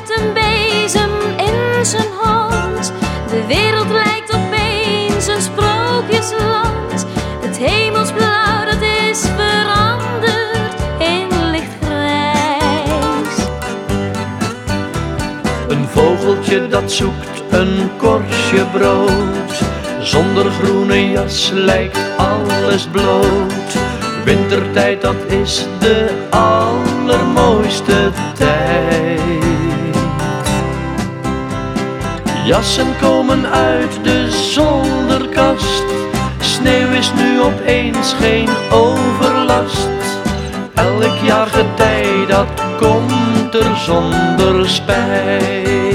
met een bezem in zijn hand. De wereld lijkt opeens een sprookjesland. Het hemelsblauw dat is veranderd in lichtgrijs. Een vogeltje dat zoekt een korstje brood. Zonder groene jas lijkt alles bloot. Wintertijd, dat is de allermooiste tijd. Jassen komen uit de zolderkast. Sneeuw is nu opeens geen overlast. Elk jaar dat komt er zonder spijt.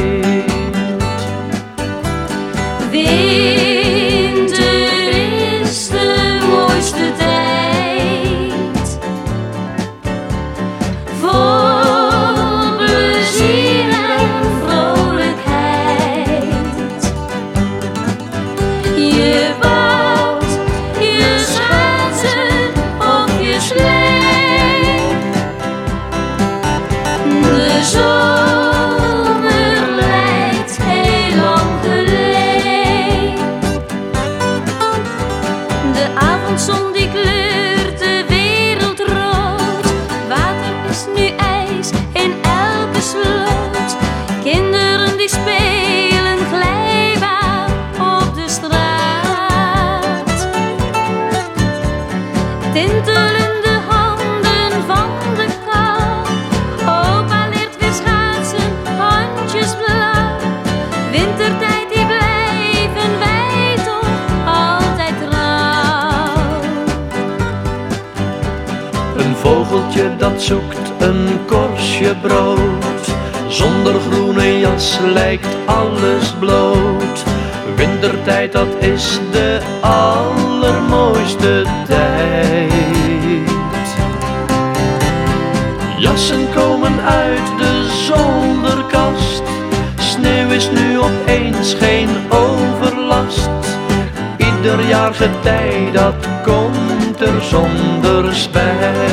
give Tintelende handen van de kou. Opa leert weer schaatsen, handjes blauw. Wintertijd die blijven wij toch altijd trouw. Een vogeltje dat zoekt een korstje brood. Zonder groene jas lijkt alles bloot. Wintertijd, dat is de allermooiste tijd. Jassen komen uit de zolderkast. Sneeuw is nu opeens geen overlast. Ieder jaar getij dat komt er zonder spijt.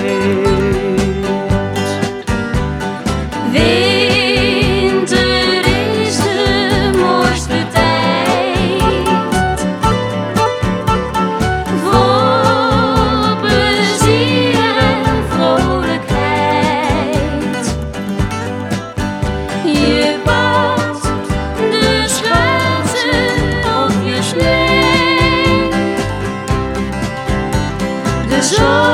说